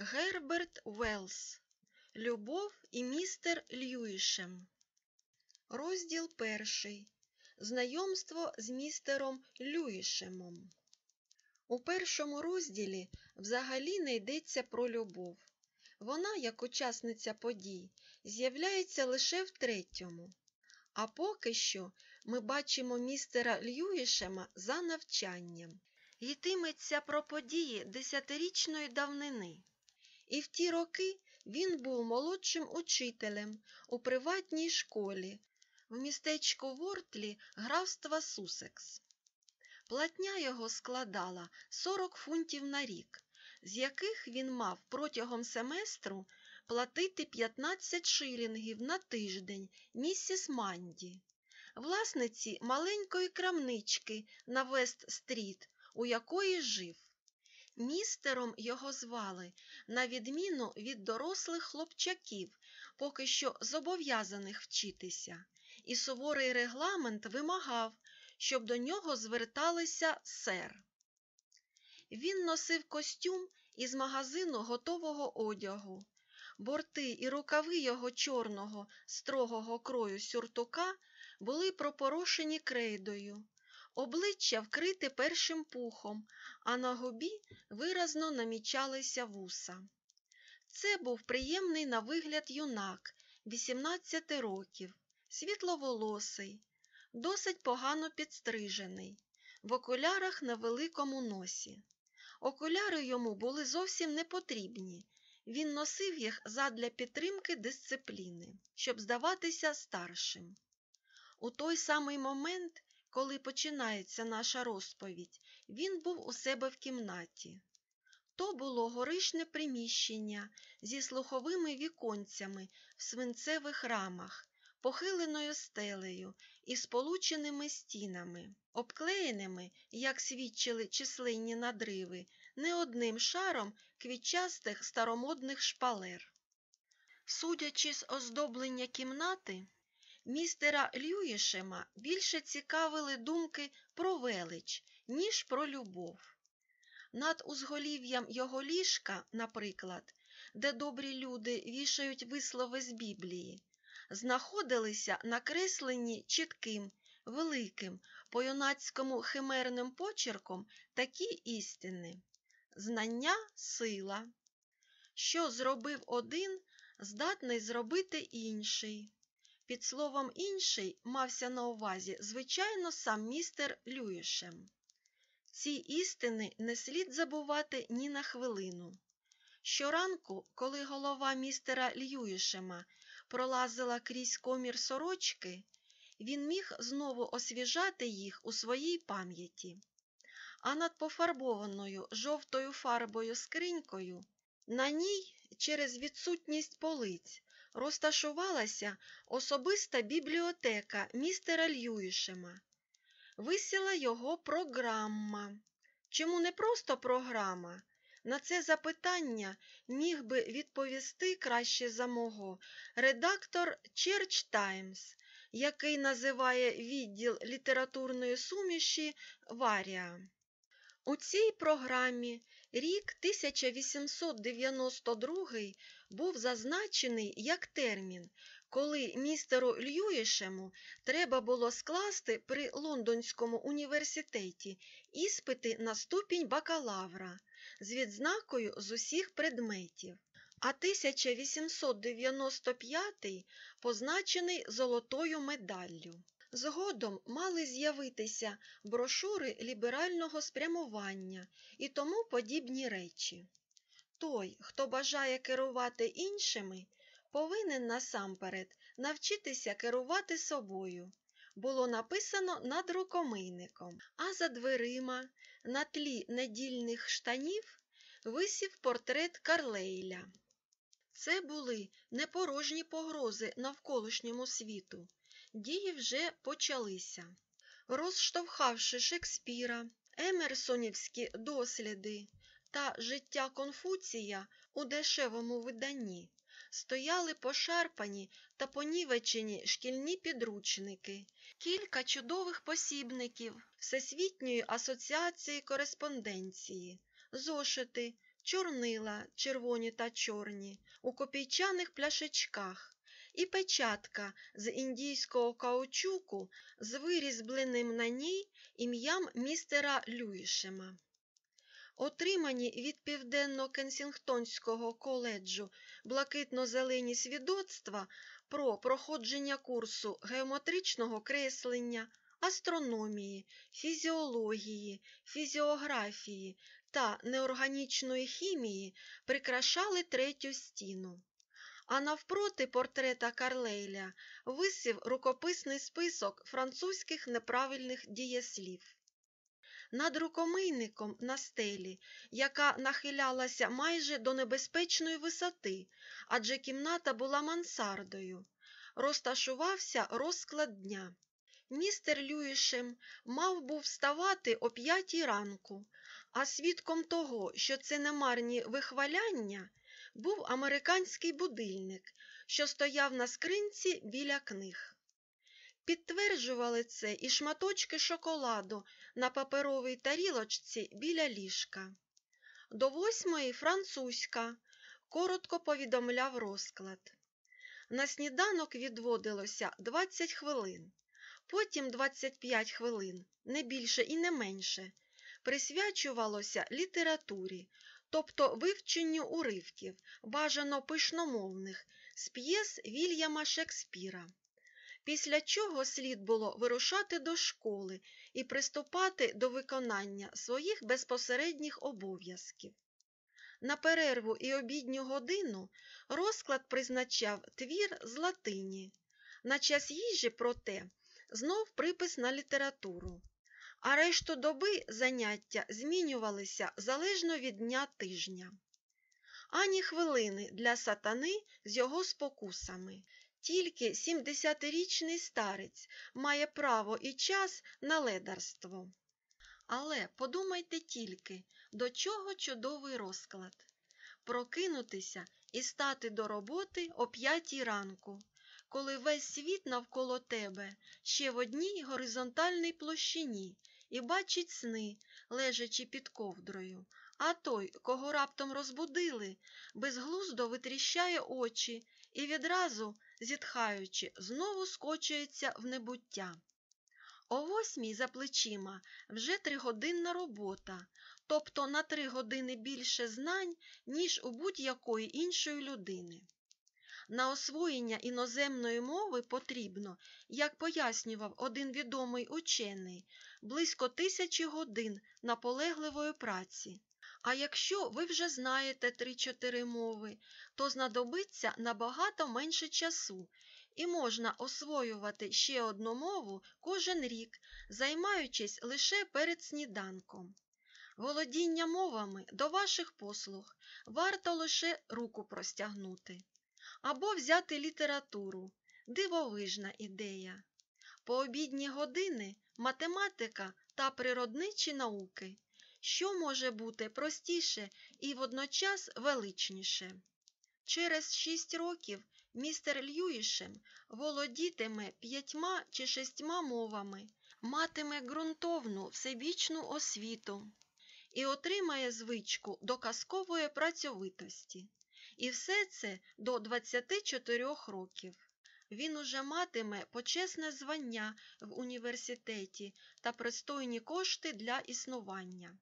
Герберт Велс Любов і містер Льюішем. Розділ перший. Знайомство з містером Люїшемом. У першому розділі взагалі не йдеться про любов. Вона, як учасниця подій, з'являється лише в третьому. А поки що ми бачимо містера Льюішема за навчанням. Йтиметься про події десятирічної давнини. І в ті роки він був молодшим учителем у приватній школі в містечку Вортлі графства Сусекс. Платня його складала 40 фунтів на рік, з яких він мав протягом семестру платити 15 шилінгів на тиждень місіс Манді, власниці маленької крамнички на Вест-стріт, у якої жив. Містером його звали, на відміну від дорослих хлопчаків, поки що зобов'язаних вчитися, і суворий регламент вимагав, щоб до нього зверталися сер. Він носив костюм із магазину готового одягу. Борти і рукави його чорного, строгого крою сюртука були пропорошені крейдою, обличчя вкрите першим пухом, а на губі виразно намічалися вуса. Це був приємний на вигляд юнак 18 років, світловолосий, досить погано підстрижений, в окулярах на великому носі. Окуляри йому були зовсім не потрібні. Він носив їх задля підтримки дисципліни, щоб здаватися старшим. У той самий момент, коли починається наша розповідь, він був у себе в кімнаті. То було горишне приміщення зі слуховими віконцями в свинцевих рамах, похиленою стелею і сполученими стінами, обклеєними, як свідчили численні надриви, не одним шаром квітчастих старомодних шпалер. Судячи з оздоблення кімнати, містера Льюішема більше цікавили думки про велич, ніж про любов. Над узголів'ям його ліжка, наприклад, де добрі люди вішають вислови з Біблії, знаходилися накреслені чітким, великим, по юнацькому химерним почерком такі істини знання сила. Що зробив один, здатний зробити інший. Під словом інший мався на увазі, звичайно, сам містер Люїшем. Ці істини не слід забувати ні на хвилину. Щоранку, коли голова містера Льюішема пролазила крізь комір сорочки, він міг знову освіжати їх у своїй пам'яті. А над пофарбованою жовтою фарбою скринькою на ній через відсутність полиць розташувалася особиста бібліотека містера Льюішема. Висіла його програма. Чому не просто програма? На це запитання міг би відповісти краще за мого редактор Church Times, який називає відділ літературної суміші Варія. У цій програмі рік 1892 був зазначений як термін, коли містеру Льюішему треба було скласти при Лондонському університеті іспити на ступінь бакалавра з відзнакою з усіх предметів, а 1895 позначений золотою медаллю. Згодом мали з'явитися брошури ліберального спрямування і тому подібні речі. Той, хто бажає керувати іншими, повинен насамперед навчитися керувати собою. Було написано над рукомийником, а за дверима, на тлі недільних штанів, висів портрет Карлейля. Це були непорожні погрози навколишньому світу. Дії вже почалися. Розштовхавши Шекспіра, Емерсонівські досліди та життя Конфуція у дешевому виданні, стояли пошарпані та понівечені шкільні підручники, кілька чудових посібників Всесвітньої асоціації кореспонденції, зошити, чорнила червоні та чорні, у копійчаних пляшечках, і печатка з індійського каучуку з вирізбленим на ній ім'ям містера Люїшема. Отримані від Південно-Кенсінгтонського коледжу блакитно-зелені свідоцтва про проходження курсу геометричного креслення, астрономії, фізіології, фізіографії та неорганічної хімії прикрашали третю стіну. А навпроти портрета Карлейля висів рукописний список французьких неправильних дієслів. Над рукомийником на стелі, яка нахилялася майже до небезпечної висоти, адже кімната була мансардою, розташувався розклад дня. Містер Люїшем мав був вставати о п'ятій ранку, а свідком того, що це не марні вихваляння, був американський будильник, що стояв на скринці біля книг. Підтверджували це і шматочки шоколаду на паперовій тарілочці біля ліжка. До восьмої французька, коротко повідомляв розклад. На сніданок відводилося 20 хвилин, потім 25 хвилин, не більше і не менше, присвячувалося літературі, тобто вивченню уривків, бажано пишномовних, з п'єс Вільяма Шекспіра. Після чого слід було вирушати до школи і приступати до виконання своїх безпосередніх обов'язків. На перерву і обідню годину розклад призначав твір з латині. На час їжі, проте, знов припис на літературу, а решту доби заняття змінювалися залежно від дня тижня. Ані хвилини для сатани з його спокусами. Тільки 70-річний старець має право і час на ледарство. Але подумайте тільки, до чого чудовий розклад прокинутися і стати до роботи о п'ятій ранку, коли весь світ навколо тебе ще в одній горизонтальній площині і бачить сни, лежачи під ковдрою, а той, кого раптом розбудили, безглуздо витріщає очі і відразу, зітхаючи, знову скочується в небуття. О восьмій за плечима вже тригодинна робота, тобто на три години більше знань, ніж у будь-якої іншої людини. На освоєння іноземної мови потрібно, як пояснював один відомий учений, близько тисячі годин наполегливої праці. А якщо ви вже знаєте 3-4 мови, то знадобиться набагато менше часу і можна освоювати ще одну мову кожен рік, займаючись лише перед сніданком. Володіння мовами до ваших послуг варто лише руку простягнути. Або взяти літературу дивовижна ідея. По обідні години математика та природничі науки. Що може бути простіше і водночас величніше? Через шість років містер Льюішем володітиме п'ятьма чи шістьма мовами, матиме ґрунтовну всебічну освіту і отримає звичку до казкової працьовитості. І все це до 24 років. Він уже матиме почесне звання в університеті та пристойні кошти для існування.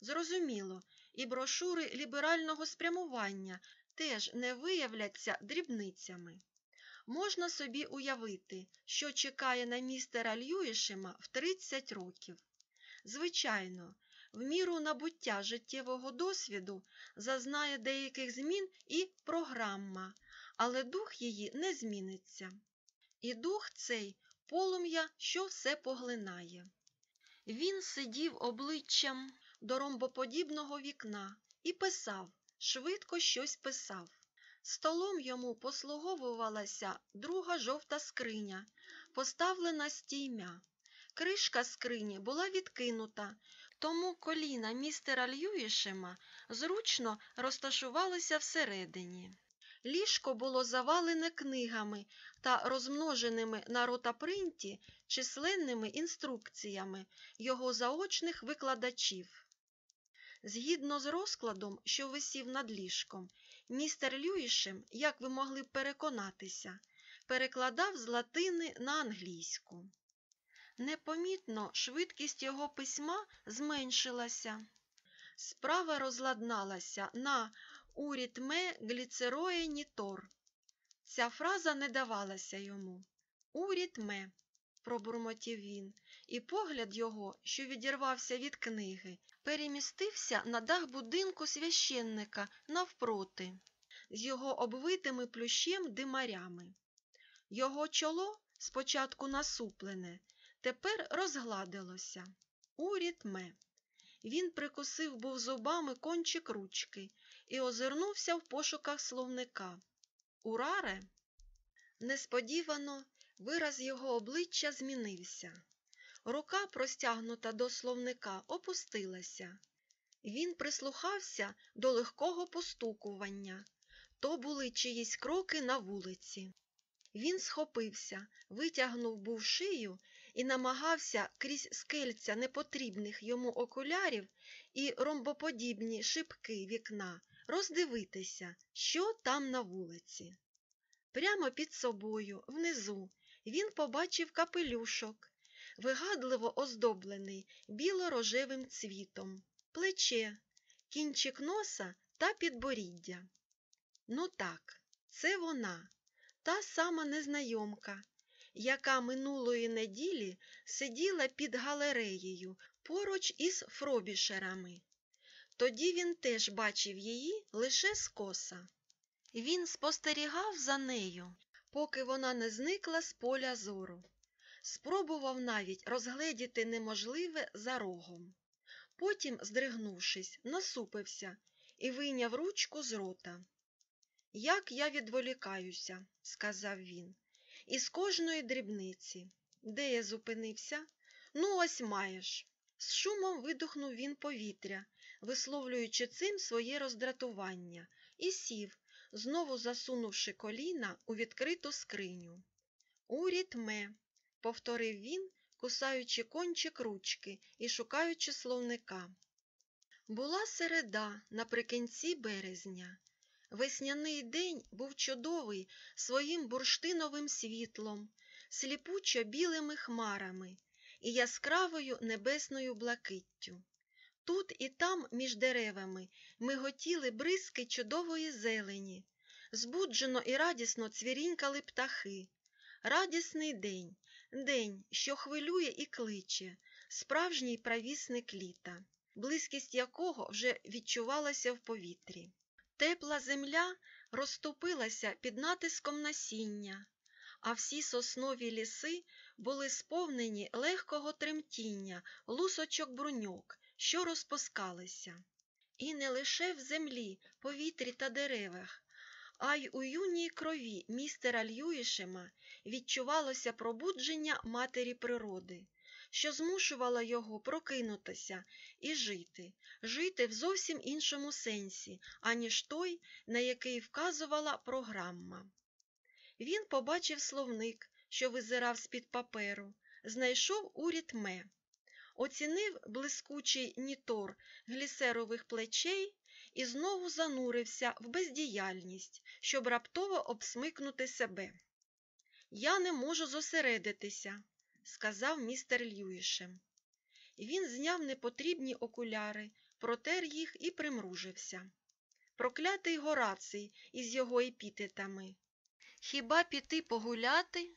Зрозуміло, і брошури ліберального спрямування теж не виявляться дрібницями. Можна собі уявити, що чекає на містера Льюішема в 30 років. Звичайно, в міру набуття життєвого досвіду зазнає деяких змін і програма, але дух її не зміниться. І дух цей полум'я, що все поглинає. Він сидів обличчям до ромбоподібного вікна і писав, швидко щось писав. Столом йому послуговувалася друга жовта скриня, поставлена стіймя. Кришка скрині була відкинута, тому коліна містера Льюішема зручно розташувалися всередині. Ліжко було завалене книгами та розмноженими на ротапринті численними інструкціями його заочних викладачів. Згідно з розкладом, що висів над ліжком, містер Люїшем, як ви могли б переконатися, перекладав з латини на англійську. Непомітно швидкість його письма зменшилася. Справа розладналася на урітме гліцерое нітор. Ця фраза не давалася йому. Урітме, пробурмотів він, і погляд його, що відірвався від книги, перемістився на дах будинку священника навпроти, з його обвитими плющем димарями. Його чоло, спочатку насуплене, тепер розгладилося. Урітме. Він прикусив був зубами кончик ручки і озирнувся в пошуках словника. Ураре? Несподівано вираз його обличчя змінився. Рука, простягнута до словника, опустилася. Він прислухався до легкого постукування. То були чиїсь кроки на вулиці. Він схопився, витягнув був шию і намагався крізь скельця непотрібних йому окулярів і ромбоподібні шибки вікна роздивитися, що там на вулиці. Прямо під собою, внизу, він побачив капелюшок, вигадливо оздоблений біло-рожевим цвітом, плече, кінчик носа та підборіддя. Ну так, це вона, та сама незнайомка, яка минулої неділі сиділа під галереєю поруч із фробішерами. Тоді він теж бачив її лише скоса. Він спостерігав за нею, поки вона не зникла з поля зору. Спробував навіть розгледіти неможливе за рогом. Потім, здригнувшись, насупився і вийняв ручку з рота. Як я відволікаюся, сказав він, із кожної дрібниці. Де я зупинився? Ну, ось маєш. З шумом видухнув він повітря, висловлюючи цим своє роздратування, і сів, знову засунувши коліна у відкриту скриню. Урітме, повторив він, кусаючи кончик ручки і шукаючи словника. Була середа наприкінці березня. Весняний день був чудовий своїм бурштиновим світлом, сліпучо білими хмарами і яскравою небесною блакиттю. Тут і там, між деревами, миготіли бризки чудової зелені, збуджено і радісно цвірінькали птахи. Радісний день, день, що хвилює і кличе, справжній правісник літа, близькість якого вже відчувалася в повітрі. Тепла земля розтопилася під натиском насіння, а всі соснові ліси були сповнені легкого тремтіння, лусочок бруньок, що розпускалися. І не лише в землі, повітрі та деревах, а й у юній крові містера Льюішема відчувалося пробудження матері природи, що змушувало його прокинутися і жити, жити в зовсім іншому сенсі, аніж той, на який вказувала програма. Він побачив словник, що визирав з-під паперу, знайшов уряд ме, оцінив блискучий нітор глісерових плечей і знову занурився в бездіяльність, щоб раптово обсмикнути себе. Я не можу зосередитися, сказав містер Льюішем. Він зняв непотрібні окуляри, протер їх і примружився. Проклятий Гораций із його епітетами. Хіба піти погуляти?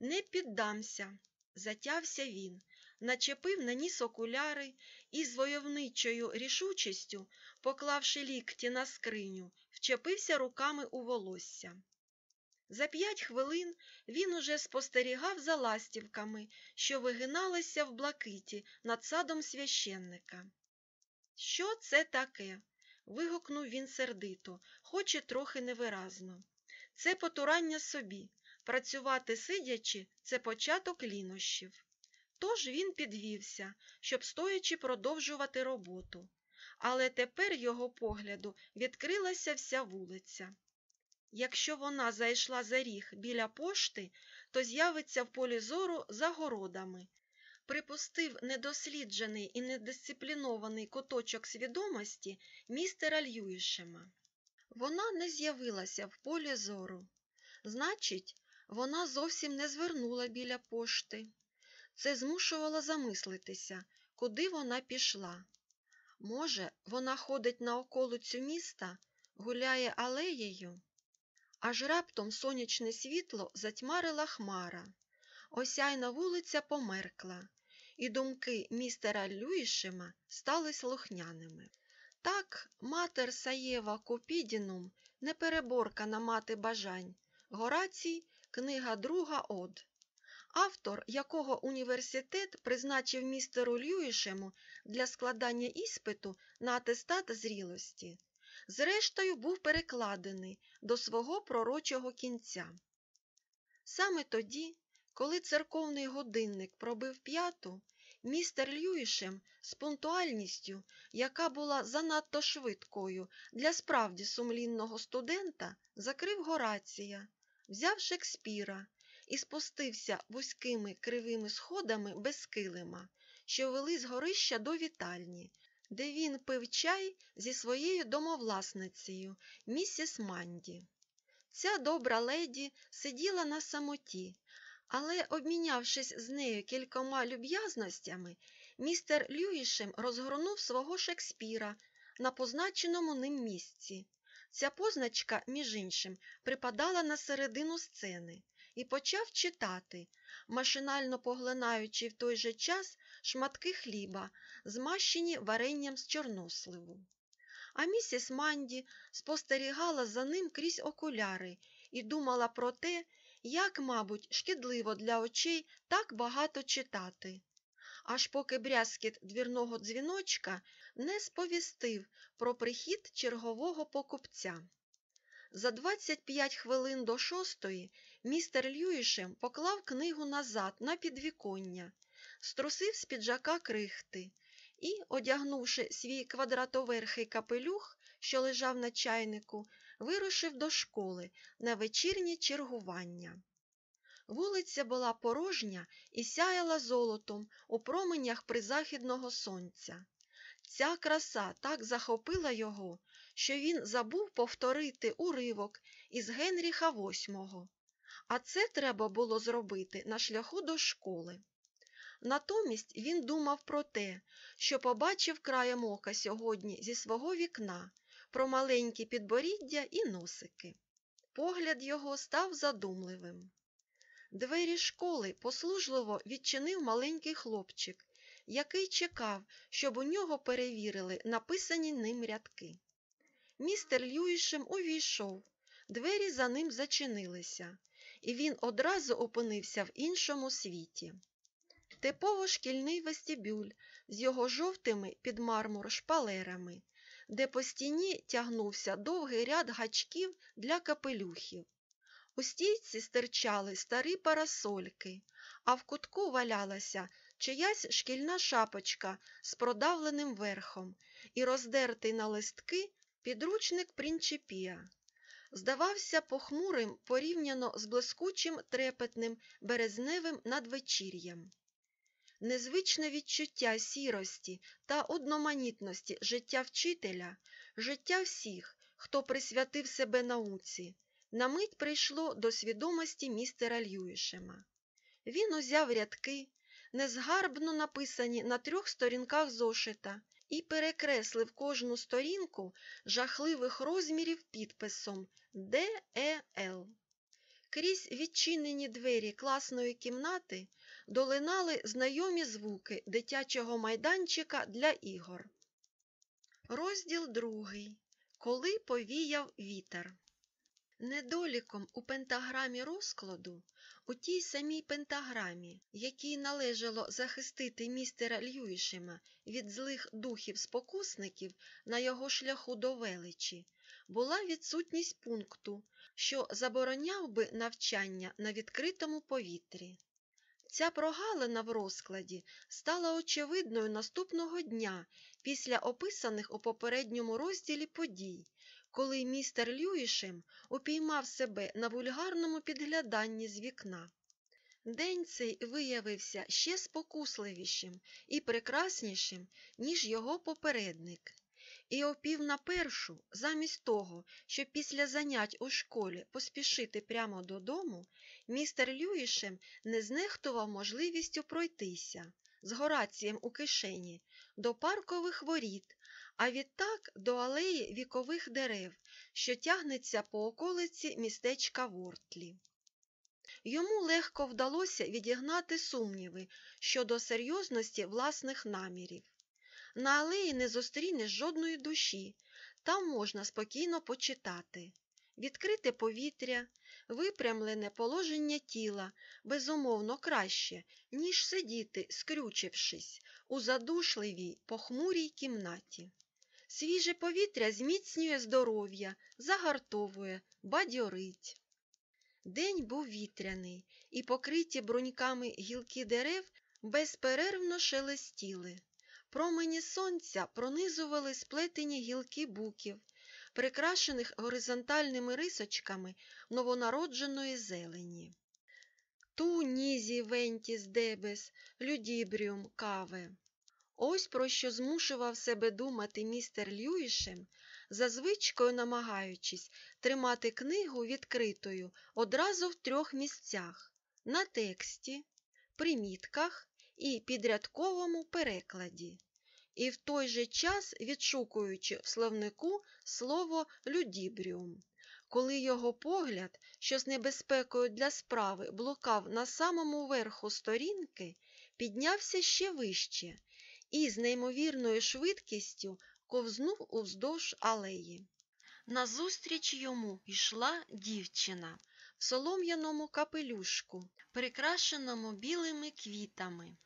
Не піддамся, затявся він, начепив на ніс окуляри і з войовничою рішучістю, поклавши лікті на скриню, вчепився руками у волосся. За п'ять хвилин він уже спостерігав за ластівками, що вигиналися в блакиті над садом священника. Що це таке? вигукнув він сердито, хоч і трохи невиразно. Це потурання собі. Працювати сидячи це початок лінощів. Тож він підвівся, щоб стоячи продовжувати роботу. Але тепер його погляду відкрилася вся вулиця. Якщо вона зайшла за ріг біля пошти, то з'явиться в полі зору за городами. припустив недосліджений і недисциплінований куточок свідомості містера Льюішема. Вона не з'явилася в полі зору. Значить, вона зовсім не звернула біля пошти. Це змушувало замислитися, куди вона пішла. Може, вона ходить на околицю міста, гуляє алеєю? Аж раптом сонячне світло затьмарила хмара. Осяйна вулиця померкла, і думки містера Люїшема стали слухняними. Так, матер Саєва Купідінум, непереборкана мати бажань, Горацій, книга друга од, автор якого університет призначив містеру Льюішему для складання іспиту на атестат зрілості, зрештою був перекладений до свого пророчого кінця. Саме тоді, коли церковний годинник пробив п'яту, містер Льюішем з пунктуальністю, яка була занадто швидкою для справді сумлінного студента, закрив Горація, взяв Шекспіра і спустився вузькими кривими сходами без килима, що вели з горища до вітальні, де він пив чай зі своєю домовласницею, місіс Манді. Ця добра леді сиділа на самоті, але, обмінявшись з нею кількома люб'язностями, містер Люїшем розгорнув свого Шекспіра на позначеному ним місці. Ця позначка, між іншим, припадала на середину сцени і почав читати, машинально поглинаючи в той же час шматки хліба, змащені варенням з чорносливу. А місіс Манді спостерігала за ним крізь окуляри і думала про те, як, мабуть, шкідливо для очей так багато читати. Аж поки брязкіт двірного дзвіночка не сповістив про прихід чергового покупця. За 25 хвилин до шостої містер Льюішем поклав книгу назад на підвіконня, струсив з піджака крихти і, одягнувши свій квадратоверхий капелюх, що лежав на чайнику, вирушив до школи на вечірнє чергування. Вулиця була порожня і сяяла золотом у променях призахідного сонця. Ця краса так захопила його, що він забув повторити уривок із Генріха VIII. А це треба було зробити на шляху до школи. Натомість він думав про те, що побачив краєм ока сьогодні зі свого вікна, про маленькі підборіддя і носики. Погляд його став задумливим. Двері школи послужливо відчинив маленький хлопчик, який чекав, щоб у нього перевірили написані ним рядки. Містер Льюішем увійшов, двері за ним зачинилися, і він одразу опинився в іншому світі. Типово шкільний вестибюль з його жовтими під мармур шпалерами, де по стіні тягнувся довгий ряд гачків для капелюхів. У стійці стирчали старі парасольки, а в кутку валялася чиясь шкільна шапочка з продавленим верхом і роздертий на листки підручник Принчипія. Здавався похмурим порівняно з блискучим трепетним березневим надвечір'ям. Незвичне відчуття сірості та одноманітності життя вчителя, життя всіх, хто присвятив себе науці, на мить прийшло до свідомості містера Льюішема. Він узяв рядки, незгарбно написані на трьох сторінках зошита, і перекреслив кожну сторінку жахливих розмірів підписом ДЕЛ. Крізь відчинені двері класної кімнати долинали знайомі звуки дитячого майданчика для ігор. Розділ другий. Коли повіяв вітер. Недоліком у пентаграмі розкладу, у тій самій пентаграмі, якій належало захистити містера Льюішема від злих духів-спокусників на його шляху до величі, була відсутність пункту, що забороняв би навчання на відкритому повітрі. Ця прогалина в розкладі стала очевидною наступного дня після описаних у попередньому розділі подій, коли містер Льюішем упіймав себе на вульгарному підгляданні з вікна. День цей виявився ще спокусливішим і прекраснішим, ніж його попередник. І о пів на першу, замість того, щоб після занять у школі поспішити прямо додому, містер Люїшем не знехтував можливістю пройтися з Горацієм у кишені до паркових воріт, а відтак до алеї вікових дерев, що тягнеться по околиці містечка Вортлі. Йому легко вдалося відігнати сумніви щодо серйозності власних намірів. На алеї не зустрінеш жодної душі, там можна спокійно почитати. Відкрите повітря, випрямлене положення тіла безумовно краще, ніж сидіти, скрючившись, у задушливій, похмурій кімнаті. Свіже повітря зміцнює здоров'я, загартовує, бадьорить. День був вітряний, і покриті бруньками гілки дерев безперервно шелестіли. Промені сонця пронизували сплетені гілки буків, прикрашених горизонтальними рисочками новонародженої зелені. Tu nisi ventis debes, ludibrium cave. Ось про що змушував себе думати містер Льюішем, за звичкою намагаючись тримати книгу відкритою одразу в трьох місцях на тексті, примітках і підрядковому перекладі, і в той же час відшукуючи в словнику слово ludibrium. Коли його погляд, що з небезпекою для справи блукав на самому верху сторінки, піднявся ще вище і з неймовірною швидкістю ковзнув уздовж алеї. Назустріч йому йшла дівчина в солом'яному капелюшку, прикрашеному білими квітами.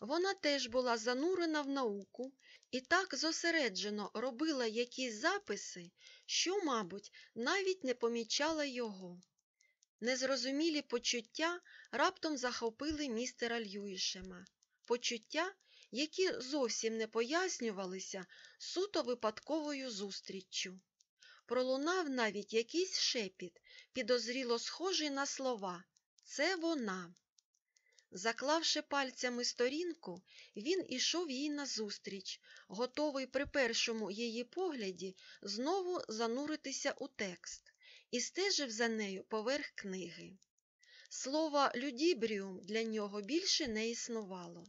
Вона теж була занурена в науку і так зосереджено робила якісь записи, що, мабуть, навіть не помічала його. Незрозумілі почуття раптом захопили містера Льюішема. Почуття, які зовсім не пояснювалися суто випадковою зустріччю. Пролунав навіть якийсь шепіт, підозріло схожий на слова Це вона. Заклавши пальцями сторінку, він ішов їй назустріч, готовий при першому її погляді знову зануритися у текст, і стежив за нею поверх книги. Слова людібріум для нього більше не існувало.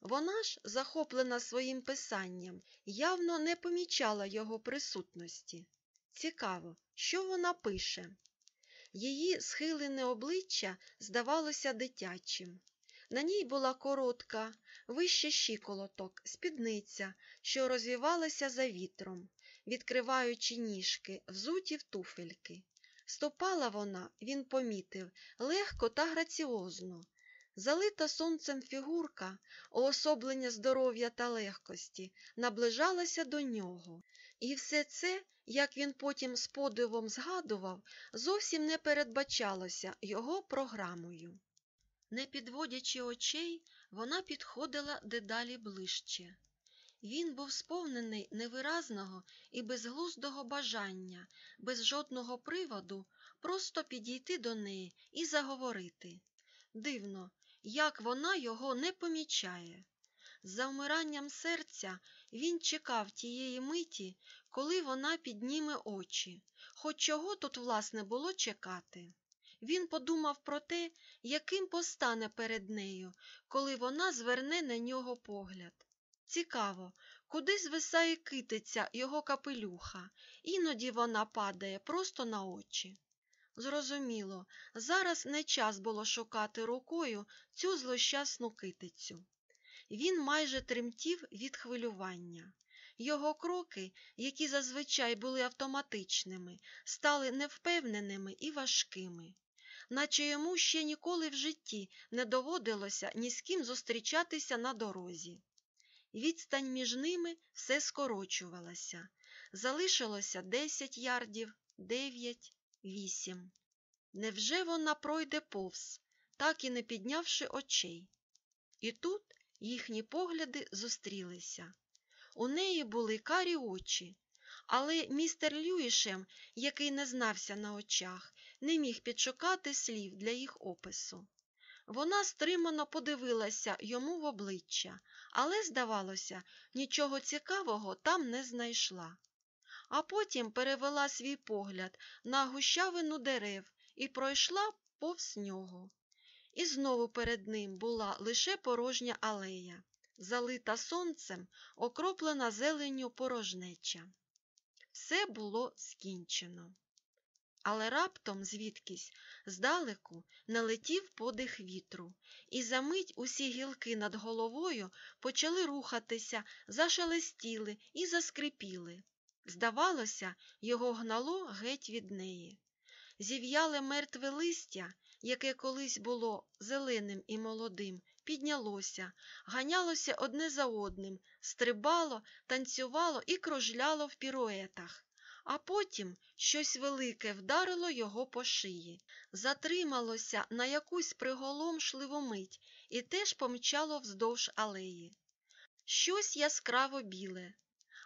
Вона ж, захоплена своїм писанням, явно не помічала його присутності. Цікаво, що вона пише. Її схилене обличчя здавалося дитячим. На ній була коротка, вище щиколоток, спідниця, що розвівалася за вітром, відкриваючи ніжки, взуті в туфельки. Стопала вона, він помітив, легко та граціозно. Залита сонцем фігурка, уособлення здоров'я та легкості, наближалася до нього. І все це, як він потім з подивом згадував, зовсім не передбачалося його програмою. Не підводячи очей, вона підходила дедалі ближче. Він був сповнений невиразного і безглуздого бажання, без жодного приводу, просто підійти до неї і заговорити. Дивно, як вона його не помічає. За вмиранням серця він чекав тієї миті, коли вона підніме очі, хоч чого тут, власне, було чекати. Він подумав про те, яким постане перед нею, коли вона зверне на нього погляд. Цікаво, куди звисає китиця його капелюха, іноді вона падає просто на очі. Зрозуміло, зараз не час було шукати рукою цю злощасну китицю. Він майже тремтів від хвилювання. Його кроки, які зазвичай були автоматичними, стали невпевненими і важкими, наче йому ще ніколи в житті не доводилося ні з ким зустрічатися на дорозі. Відстань між ними все скорочувалася. Залишилося десять ярдів, дев'ять, вісім. Невже вона пройде повз, так і не піднявши очей? І тут їхні погляди зустрілися. У неї були карі очі, але містер Люїшем, який не знався на очах, не міг підшукати слів для їх опису. Вона стримано подивилася йому в обличчя, але, здавалося, нічого цікавого там не знайшла. А потім перевела свій погляд на гущавину дерев і пройшла повз нього. І знову перед ним була лише порожня алея, залита сонцем, окроплена зеленню порожнеча. Все було скінчено. Але раптом звідкись здалеку налетів подих вітру, і за мить усі гілки над головою почали рухатися, зашелестіли і заскрипіли. Здавалося, його гнало геть від неї. Зів'яле мертве листя, яке колись було зеленим і молодим, піднялося, ганялося одне за одним, стрибало, танцювало і кружляло в піруетах. А потім щось велике вдарило його по шиї, затрималося на якусь приголомшливу мить і теж помчало вздовж алеї. Щось яскраво біле,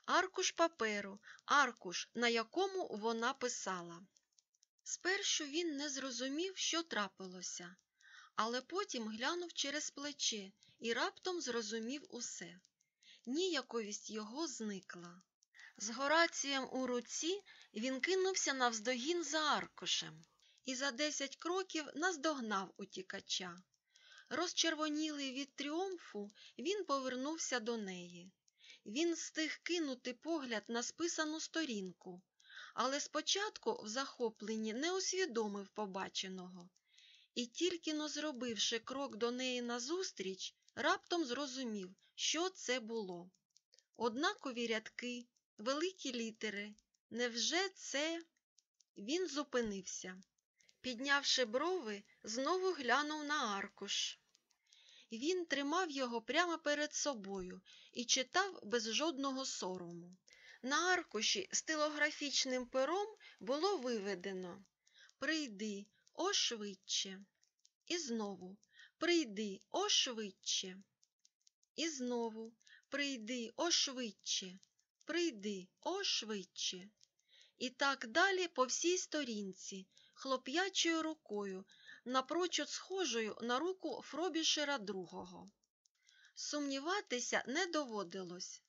аркуш паперу, аркуш, на якому вона писала. Спершу він не зрозумів, що трапилося, але потім глянув через плече і раптом зрозумів усе. Ніяковість його зникла. З Горацієм у руці він кинувся навздогін за аркушем і за десять кроків наздогнав утікача. Розчервонілий від тріумфу, він повернувся до неї. Він встиг кинути погляд на списану сторінку, але спочатку в захопленні не усвідомив побаченого. І тільки но зробивши крок до неї назустріч, раптом зрозумів, що це було. Однакові рядки, великі літери. Невже це? Він зупинився. Піднявши брови, знову глянув на аркуш. Він тримав його прямо перед собою і читав без жодного сорому. На аркуші стилографічним пером було виведено Прийди, о швидше. І знову Прийди, о швидше. І знову Прийди, о швидше. Прийди, о швидше. І так далі по всій сторінці, хлоп'ячою рукою, напрочуд схожою на руку Фробішера другого. Сумніватися не доводилось.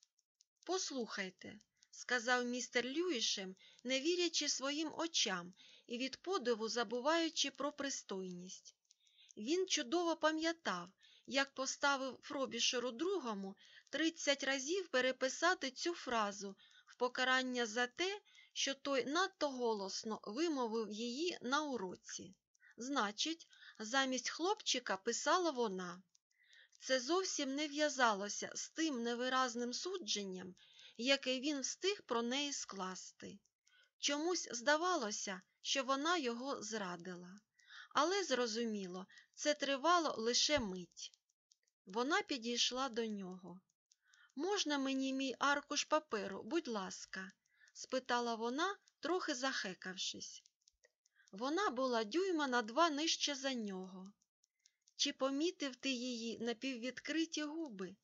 Послухайте, сказав містер Люїшем, не вірячи своїм очам і від подиву забуваючи про пристойність. Він чудово пам'ятав, як поставив Фробішеру другому тридцять разів переписати цю фразу в покарання за те, що той надто голосно вимовив її на уроці. Значить, замість хлопчика писала вона. Це зовсім не в'язалося з тим невиразним судженням, яке він встиг про неї скласти. Чомусь здавалося, що вона його зрадила. Але, зрозуміло, це тривало лише мить. Вона підійшла до нього. Можна мені мій аркуш паперу, будь ласка? спитала вона, трохи захекавшись. Вона була дюйма на два нижче за нього. Чи помітив ти її напіввідкриті губи?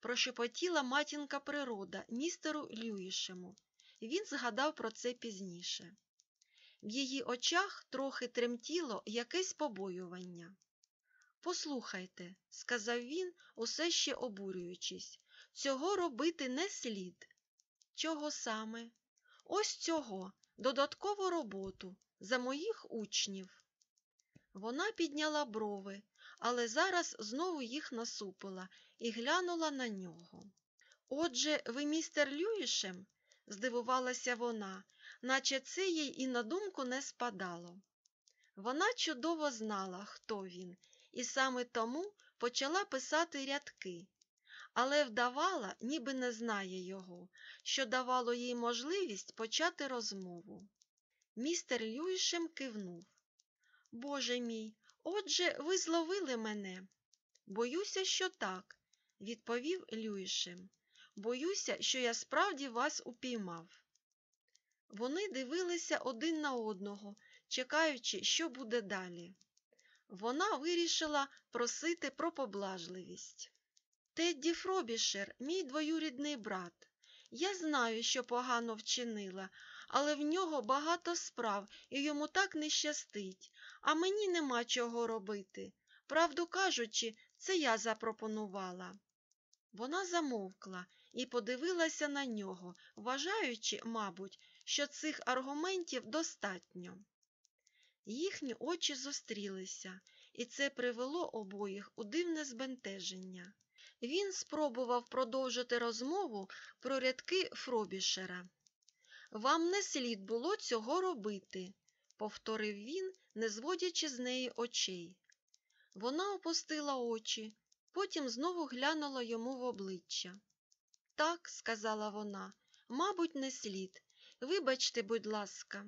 прошепотіла матінка природа містеру Люїшему. Він згадав про це пізніше. В її очах трохи тремтіло якесь побоювання. Послухайте, сказав він, усе ще обурюючись, цього робити не слід. Чого саме? Ось цього, додаткову роботу за моїх учнів. Вона підняла брови, але зараз знову їх насупила і глянула на нього. Отже, ви містер Люїшем? здивувалася вона, наче це їй і на думку не спадало. Вона чудово знала, хто він, і саме тому почала писати рядки, але вдавала, ніби не знає його, що давало їй можливість почати розмову. Містер Люїшем кивнув. Боже мій, отже, ви зловили мене. Боюся, що так, відповів Люїшем. Боюся, що я справді вас упіймав. Вони дивилися один на одного, чекаючи, що буде далі. Вона вирішила просити про поблажливість. Тедді Фробішер, мій двоюрідний брат. Я знаю, що погано вчинила, але в нього багато справ і йому так не щастить, а мені нема чого робити. Правду кажучи, це я запропонувала. Вона замовкла і подивилася на нього, вважаючи, мабуть, що цих аргументів достатньо. Їхні очі зустрілися, і це привело обоїх у дивне збентеження. Він спробував продовжити розмову про рядки Фробішера. Вам не слід було цього робити, повторив він, не зводячи з неї очей. Вона опустила очі, потім знову глянула йому в обличчя. Так, сказала вона, мабуть, не слід. Вибачте, будь ласка.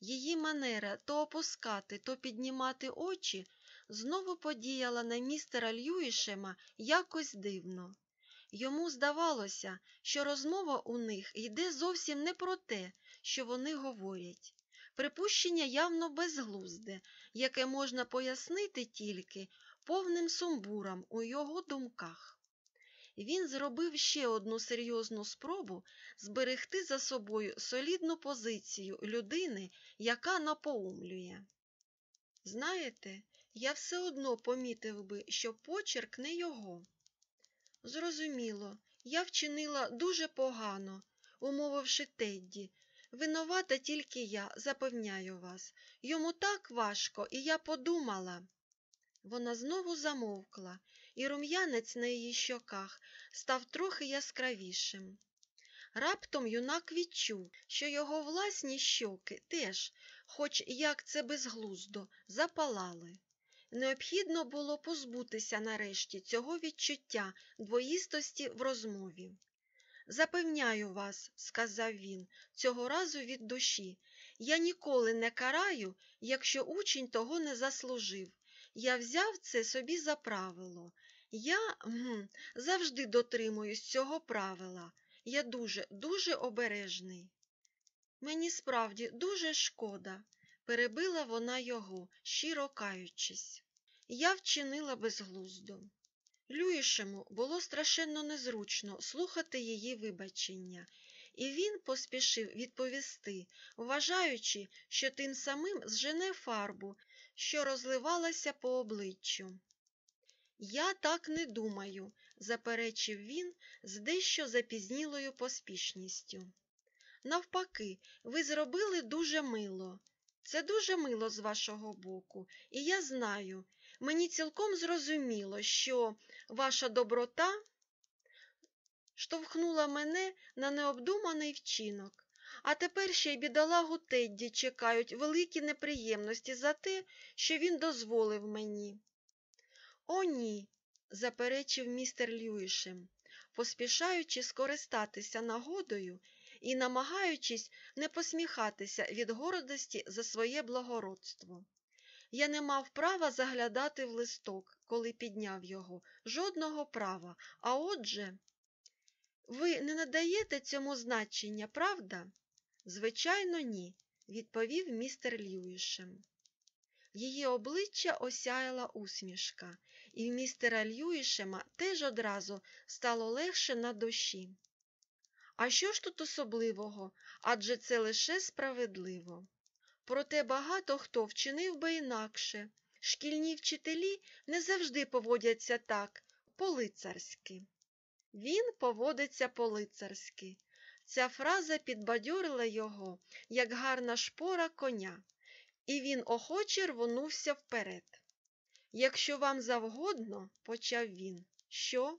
Її манера то опускати, то піднімати очі знову подіяла на містера Льюішема якось дивно. Йому здавалося, що розмова у них йде зовсім не про те, що вони говорять. Припущення явно безглузде, яке можна пояснити тільки повним сумбуром у його думках. Він зробив ще одну серйозну спробу зберегти за собою солідну позицію людини, яка напоумлює. Знаєте, я все одно помітив би, що почерк не його. Зрозуміло, я вчинила дуже погано, умовивши Тедді. Винувата тільки я, запевняю вас. Йому так важко, і я подумала. Вона знову замовкла, і рум'янець на її щоках став трохи яскравішим. Раптом юнак відчув, що його власні щоки теж, хоч як це безглуздо, запалали. Необхідно було позбутися нарешті цього відчуття двоїстості в розмові. Запевняю вас, сказав він, цього разу від душі, я ніколи не караю, якщо учень того не заслужив. Я взяв це собі за правило. Я гм, завжди дотримуюсь цього правила. Я дуже, дуже обережний. Мені справді дуже шкода, перебила вона його, щиро каючись. Я вчинила безглуздо. Люїшему було страшенно незручно слухати її вибачення, і він поспішив відповісти, вважаючи, що тим самим зжене фарбу, що розливалася по обличчю. Я так не думаю, заперечив він з дещо запізнілою поспішністю. Навпаки, ви зробили дуже мило. Це дуже мило з вашого боку, і я знаю, мені цілком зрозуміло, що ваша доброта штовхнула мене на необдуманий вчинок. А тепер ще й бідолагу Тедді чекають великі неприємності за те, що він дозволив мені. О, ні, заперечив містер Льюішем, поспішаючи скористатися нагодою і намагаючись не посміхатися від гордості за своє благородство. Я не мав права заглядати в листок, коли підняв його, жодного права, а отже. Ви не надаєте цьому значення, правда? Звичайно, ні, відповів містер Льюішем. Її обличчя осяяла усмішка, і в містера Льюішема теж одразу стало легше на душі. А що ж тут особливого? Адже це лише справедливо. Проте багато хто вчинив би інакше. Шкільні вчителі не завжди поводяться так, по-лицарськи. Він поводиться по-лицарськи. Ця фраза підбадьорила його, як гарна шпора коня, і він охоче рвонувся вперед. Якщо вам завгодно, почав він, що?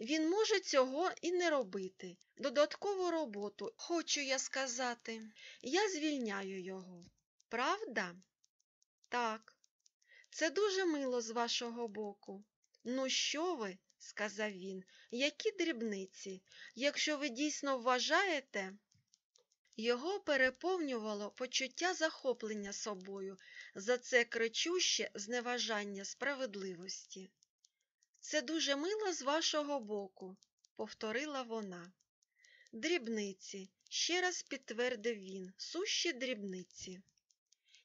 Він може цього і не робити. Додаткову роботу, хочу я сказати, я звільняю його. Правда? Так. Це дуже мило з вашого боку. Ну, що ви? сказав він, які дрібниці, якщо ви дійсно вважаєте. Його переповнювало почуття захоплення собою за це кричуще зневажання справедливості. Це дуже мило з вашого боку, повторила вона. Дрібниці, ще раз підтвердив він, сущі дрібниці.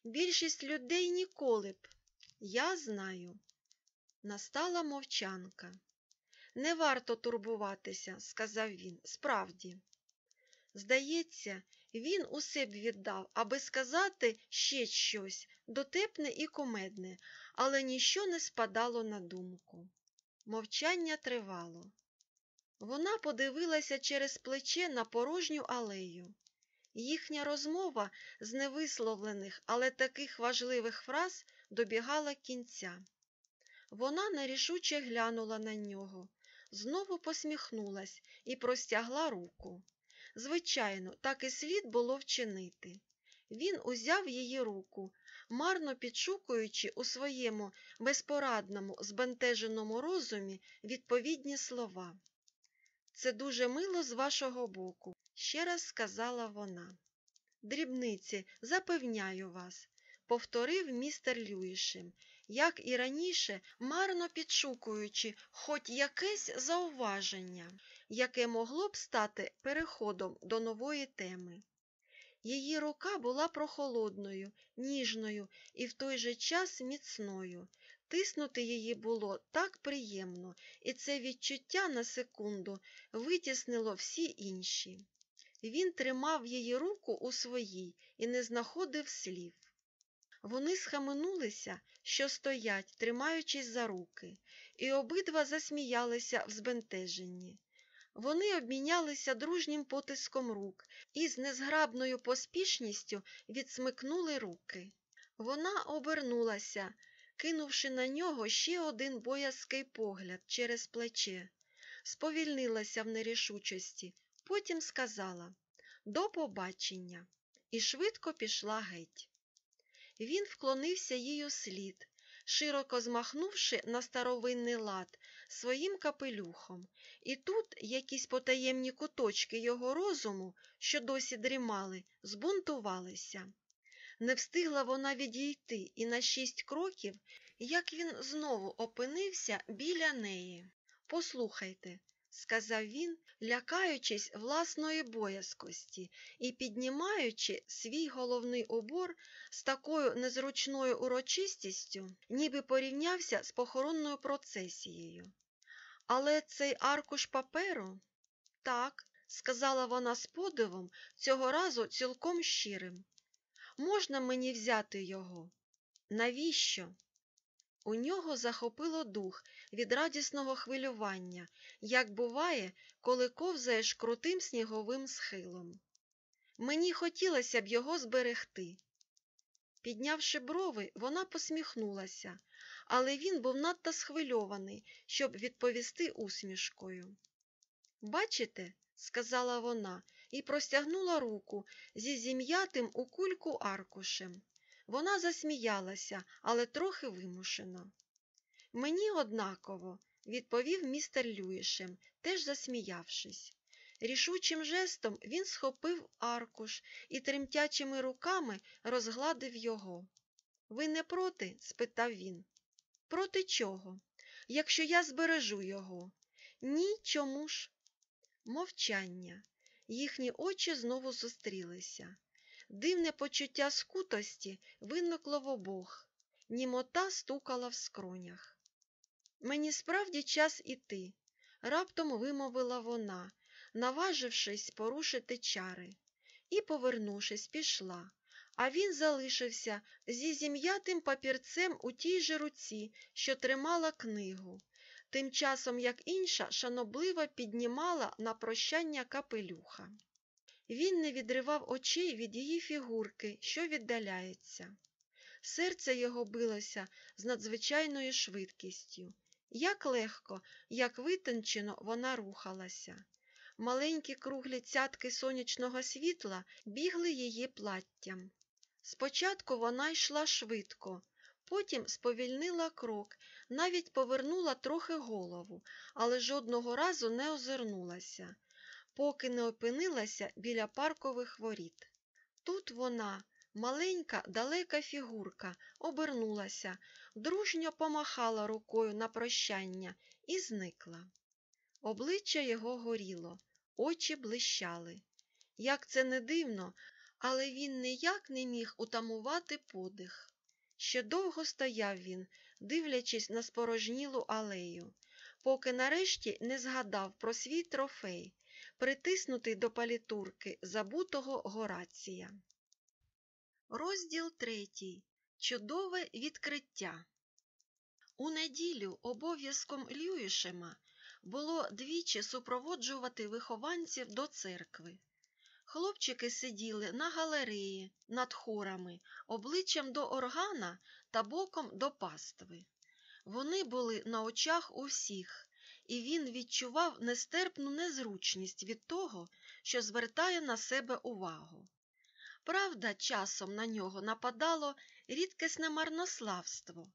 Більшість людей ніколи б, я знаю. Настала мовчанка. Не варто турбуватися, сказав він, справді. Здається, Він усе б віддав, аби сказати ще щось дотепне і кумедне, але ніщо не спадало на думку. Мовчання тривало. Вона подивилася через плече на порожню алею. Їхня розмова з невисловлених, але таких важливих фраз добігала кінця. Вона нерішуче глянула на нього, знову посміхнулась і простягла руку. Звичайно, так і слід було вчинити. Він узяв її руку, марно підшукуючи у своєму безпорадному, збентеженому розумі відповідні слова. Це дуже мило з вашого боку, ще раз сказала вона. Дрібниці, запевняю вас, повторив містер Люїшем, як і раніше, марно підшукуючи хоч якесь зауваження, яке могло б стати переходом до нової теми. Її рука була прохолодною, ніжною і в той же час міцною. Тиснути її було так приємно, і це відчуття на секунду витіснило всі інші. Він тримав її руку у своїй і не знаходив слів. Вони схаменулися, що стоять, тримаючись за руки, і обидва засміялися в збентеженні. Вони обмінялися дружнім потиском рук і з незграбною поспішністю відсмикнули руки. Вона обернулася, кинувши на нього ще один боязкий погляд через плече, сповільнилася в нерішучості, потім сказала До побачення, і швидко пішла геть. Він вклонився їй у слід, широко змахнувши на старовинний лад своїм капелюхом, і тут якісь потаємні куточки його розуму, що досі дрімали, збунтувалися. Не встигла вона відійти і на шість кроків, як він знову опинився біля неї. Послухайте, сказав він, лякаючись власної боязкості і піднімаючи свій головний убор з такою незручною урочистістю, ніби порівнявся з похоронною процесією. Але цей аркуш паперу? Так, сказала вона з подивом, цього разу цілком щирим. Можна мені взяти його? Навіщо? У нього захопило дух від радісного хвилювання, як буває, коли ковзаєш крутим сніговим схилом. Мені хотілося б його зберегти. Піднявши брови, вона посміхнулася, але він був надто схвильований, щоб відповісти усмішкою. Бачите, сказала вона і простягнула руку зі зім'ятим у кульку аркушем. Вона засміялася, але трохи вимушено. Мені однаково, відповів містер Люїшем, теж засміявшись. Рішучим жестом він схопив аркуш і тремтячими руками розгладив його. Ви не проти? спитав він. Проти чого? Якщо я збережу його? Ні, чому ж? Мовчання. Їхні очі знову зустрілися. Дивне почуття скутості виникло в обох, німота стукала в скронях. Мені справді час іти, раптом вимовила вона, наважившись порушити чари, і, повернувшись, пішла, а він залишився зі зім'ятим папірцем у тій же руці, що тримала книгу, тим часом як інша шанобливо піднімала на прощання капелюха. Він не відривав очей від її фігурки, що віддаляється. Серце його билося з надзвичайною швидкістю. Як легко, як витончено вона рухалася. Маленькі круглі цятки сонячного світла бігли її платтям. Спочатку вона йшла швидко, потім сповільнила крок, навіть повернула трохи голову, але жодного разу не озирнулася поки не опинилася біля паркових воріт. Тут вона, маленька, далека фігурка, обернулася, дружньо помахала рукою на прощання і зникла. Обличчя його горіло, очі блищали. Як це не дивно, але він ніяк не міг утамувати подих. Ще довго стояв він, дивлячись на спорожнілу алею, поки нарешті не згадав про свій трофей, притиснутий до палітурки забутого Горація. Розділ третій. Чудове відкриття. У неділю обов'язком Льюішема було двічі супроводжувати вихованців до церкви. Хлопчики сиділи на галереї над хорами, обличчям до органа та боком до пастви. Вони були на очах у всіх, і він відчував нестерпну незручність від того, що звертає на себе увагу. Правда, часом на нього нападало рідкісне марнославство,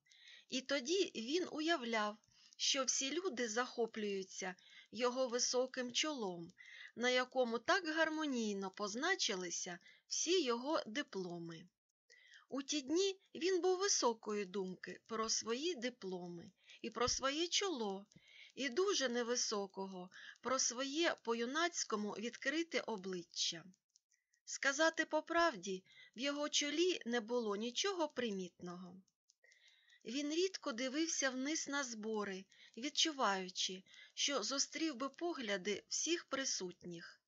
і тоді він уявляв, що всі люди захоплюються його високим чолом, на якому так гармонійно позначилися всі його дипломи. У ті дні він був високої думки про свої дипломи і про своє чоло, і дуже невисокого про своє по-юнацькому відкрите обличчя. Сказати по правді, в його чолі не було нічого примітного. Він рідко дивився вниз на збори, відчуваючи, що зустрів би погляди всіх присутніх.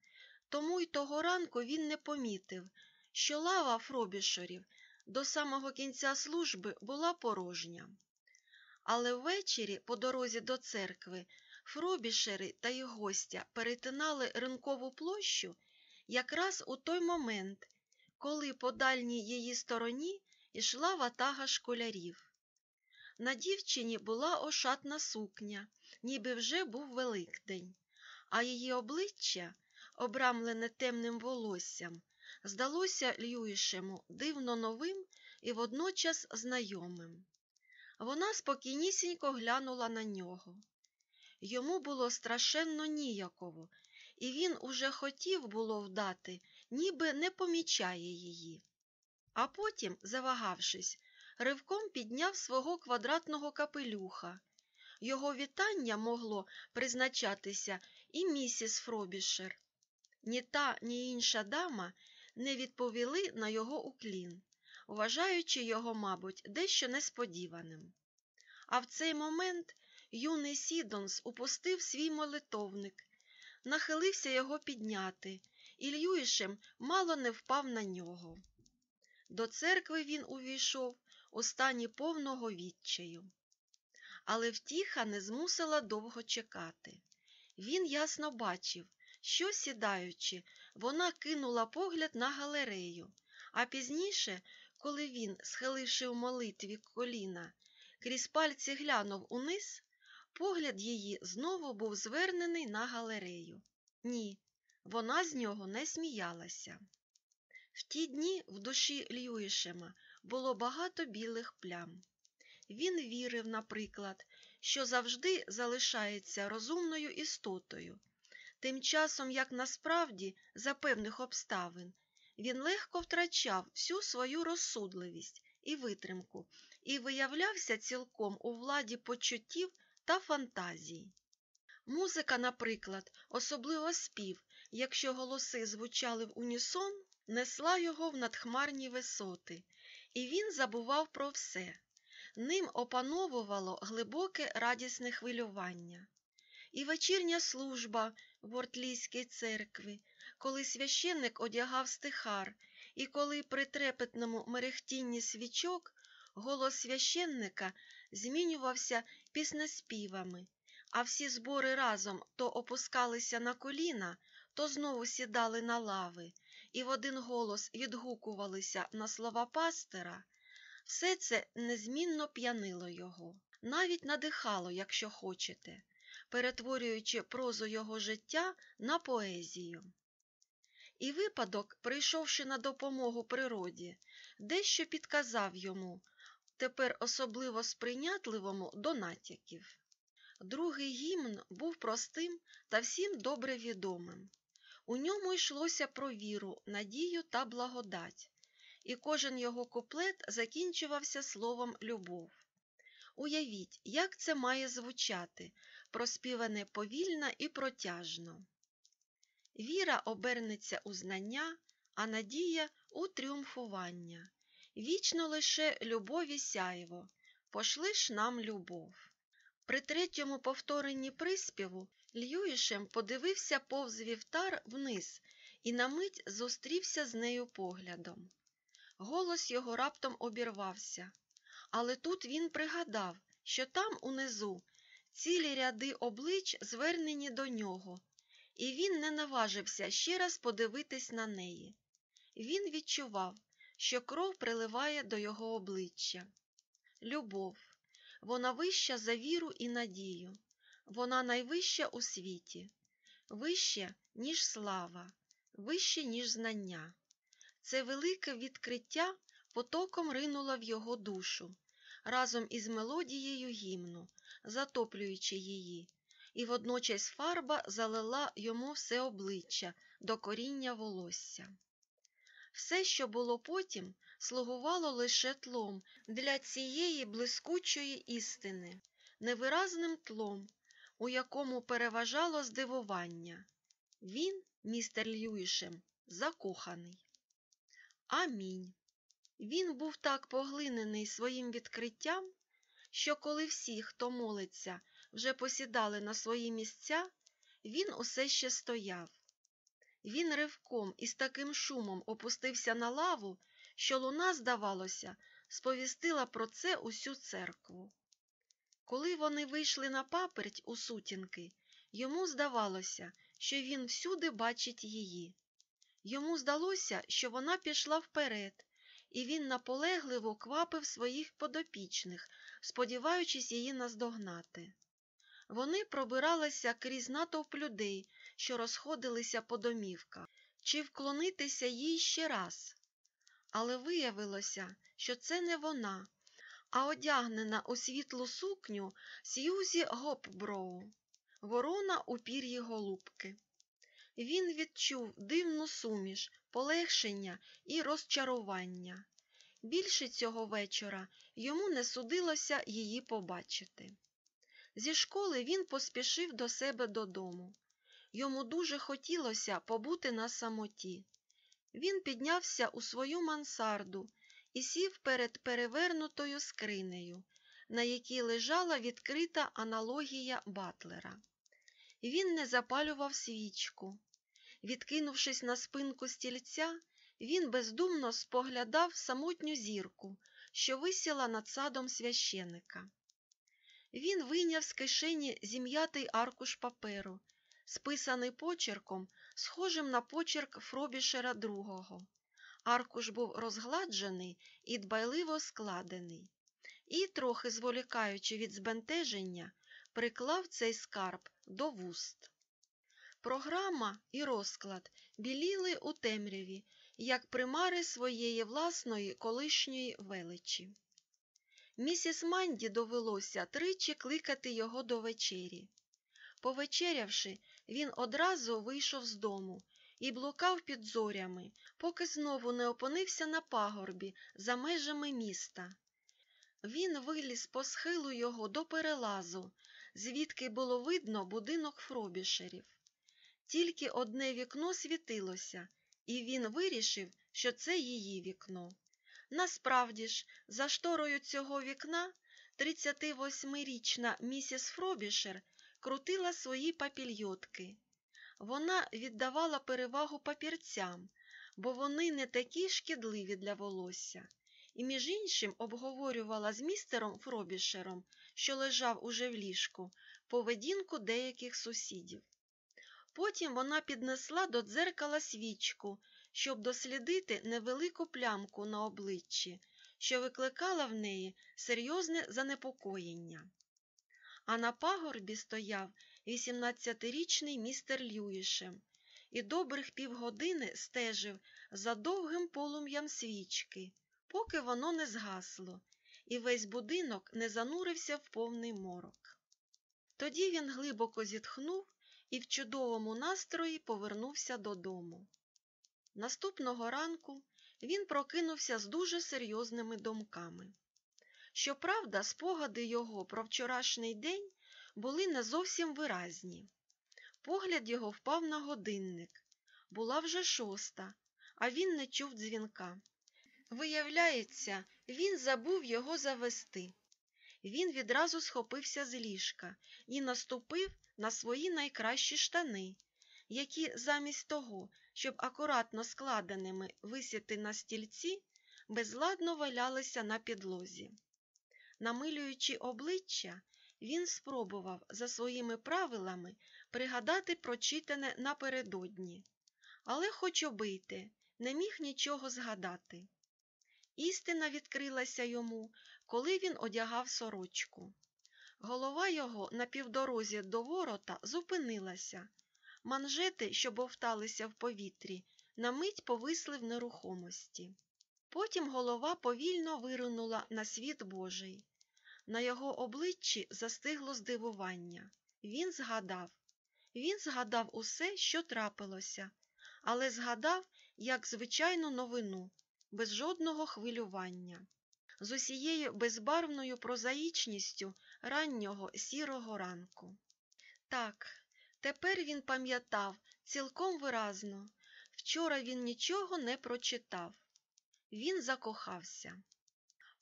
Тому й того ранку він не помітив, що лава фробішерів до самого кінця служби була порожня. Але ввечері, по дорозі до церкви, фробішери та їх гостя перетинали ринкову площу якраз у той момент, коли по дальній її стороні йшла ватага школярів. На дівчині була ошатна сукня, ніби вже був Великдень, а її обличчя, обрамлене темним волоссям, здалося Льюішему дивно новим і водночас знайомим. Вона спокійнісінько глянула на нього. Йому було страшенно ніяково, і він уже хотів було вдати, ніби не помічає її. А потім, завагавшись, ривком підняв свого квадратного капелюха. Його вітання могло призначатися і місіс Фробішер. Ні та, ні інша дама не відповіли на його уклін, вважаючи його, мабуть, дещо несподіваним. А в цей момент юний Сідонс упустив свій молитовник, нахилився його підняти, і Льюішем мало не впав на нього. До церкви він увійшов у стані повного відчаю. Але втіха не змусила довго чекати. Він ясно бачив, що, сідаючи, вона кинула погляд на галерею, а пізніше, коли він, схиливши в молитві коліна, крізь пальці глянув униз, погляд її знову був звернений на галерею. Ні, вона з нього не сміялася. В ті дні в душі Льюішема було багато білих плям. Він вірив, наприклад, що завжди залишається розумною істотою, тим часом, як насправді, за певних обставин, він легко втрачав всю свою розсудливість і витримку і виявлявся цілком у владі почуттів та фантазій. Музика, наприклад, особливо спів, якщо голоси звучали в унісон, несла його в надхмарні висоти, і він забував про все. Ним опановувало глибоке радісне хвилювання. І вечірня служба в Ортлійській церкві, коли священник одягав стихар, і коли при трепетному мерехтінні свічок голос священника змінювався піснеспівами, а всі збори разом то опускалися на коліна, то знову сідали на лави, і в один голос відгукувалися на слова пастира, все це незмінно п'янило його, навіть надихало, якщо хочете, перетворюючи прозу його життя на поезію. І випадок, прийшовши на допомогу природі, дещо підказав йому, тепер особливо сприйнятливому до натяків. Другий гімн був простим та всім добре відомим. У ньому йшлося про віру, надію та благодать, і кожен його куплет закінчувався словом любов. Уявіть, як це має звучати, проспіване повільно і протяжно. Віра обернеться у знання, а надія у тріумфування. Вічно лише любові сяйво, пошли ж нам любов. При третьому повторенні приспіву Льюішем подивився повз вівтар вниз і на мить зустрівся з нею поглядом. Голос його раптом обірвався, але тут він пригадав, що там унизу цілі ряди облич звернені до нього, і він не наважився ще раз подивитись на неї. Він відчував, що кров приливає до його обличчя. Любов, вона вища за віру і надію, вона найвища у світі, вище, ніж слава, вище, ніж знання. Це велике відкриття потоком ринуло в його душу, разом із мелодією гімну, затоплюючи її, і водночас фарба залила йому все обличчя до коріння волосся. Все, що було потім, слугувало лише тлом для цієї блискучої істини, невиразним тлом, у якому переважало здивування. Він, містер Льюішем, закоханий. Амінь. Він був так поглинений своїм відкриттям, що коли всі, хто молиться, вже посідали на свої місця, він усе ще стояв. Він ривком і з таким шумом опустився на лаву, що луна, здавалося, сповістила про це усю церкву. Коли вони вийшли на паперть у сутінки, йому здавалося, що він всюди бачить її. Йому здалося, що вона пішла вперед, і він наполегливо квапив своїх подопічних, сподіваючись її наздогнати. Вони пробиралися крізь натовп людей, що розходилися по домівках, чи вклонитися їй ще раз. Але виявилося, що це не вона, а одягнена у світлу сукню Сьюзі Гопброу, ворона у пір'ї голубки. Він відчув дивну суміш, полегшення і розчарування. Більше цього вечора йому не судилося її побачити. Зі школи він поспішив до себе додому. Йому дуже хотілося побути на самоті. Він піднявся у свою мансарду і сів перед перевернутою скринею, на якій лежала відкрита аналогія Батлера. Він не запалював свічку. Відкинувшись на спинку стільця, він бездумно споглядав самотню зірку, що висіла над садом священика. Він вийняв з кишені зім'ятий аркуш паперу, списаний почерком, схожим на почерк Фробішера II. Аркуш був розгладжений і дбайливо складений. І, трохи зволікаючи від збентеження, приклав цей скарб до вуст. Програма і розклад біліли у темряві, як примари своєї власної колишньої величі. Місіс Манді довелося тричі кликати його до вечері. Повечерявши, він одразу вийшов з дому і блукав під зорями, поки знову не опинився на пагорбі за межами міста. Він виліз по схилу його до перелазу, звідки було видно будинок Фробішерів. Тільки одне вікно світилося, і він вирішив, що це її вікно. Насправді ж, за шторою цього вікна 38-річна місіс Фробішер крутила свої папільйотки. Вона віддавала перевагу папірцям, бо вони не такі шкідливі для волосся, і між іншим обговорювала з містером Фробішером, що лежав уже в ліжку, поведінку деяких сусідів. Потім вона піднесла до дзеркала свічку, щоб дослідити невелику плямку на обличчі, що викликала в неї серйозне занепокоєння. А на пагорбі стояв 18-річний містер Льюішем і добрих півгодини стежив за довгим полум'ям свічки, поки воно не згасло, і весь будинок не занурився в повний морок. Тоді він глибоко зітхнув і в чудовому настрої повернувся додому. Наступного ранку він прокинувся з дуже серйозними думками. Щоправда, спогади його про вчорашній день були не зовсім виразні. Погляд його впав на годинник. Була вже шоста, а він не чув дзвінка. Виявляється, він забув його завести. Він відразу схопився з ліжка і наступив на свої найкращі штани, які замість того, щоб акуратно складеними висіти на стільці, безладно валялися на підлозі. Намилюючи обличчя, він спробував за своїми правилами пригадати прочитане напередодні, але хоч обийте, не міг нічого згадати. Істина відкрилася йому, коли він одягав сорочку. Голова його на півдорозі до ворота зупинилася. Манжети, що бовталися в повітрі, на мить повисли в нерухомості. Потім голова повільно виринула на світ Божий. На його обличчі застигло здивування. Він згадав. Він згадав усе, що трапилося, але згадав як звичайну новину, без жодного хвилювання, з усією безбарвною прозаїчністю раннього сірого ранку. Так, тепер він пам'ятав цілком виразно. Вчора він нічого не прочитав. Він закохався.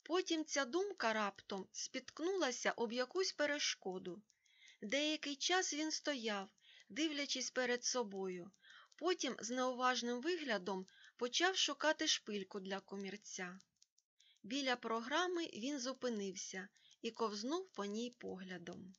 Потім ця думка раптом спіткнулася об якусь перешкоду. Деякий час він стояв, дивлячись перед собою, потім з неуважним виглядом почав шукати шпильку для комірця. Біля програми він зупинився і ковзнув по ній поглядом.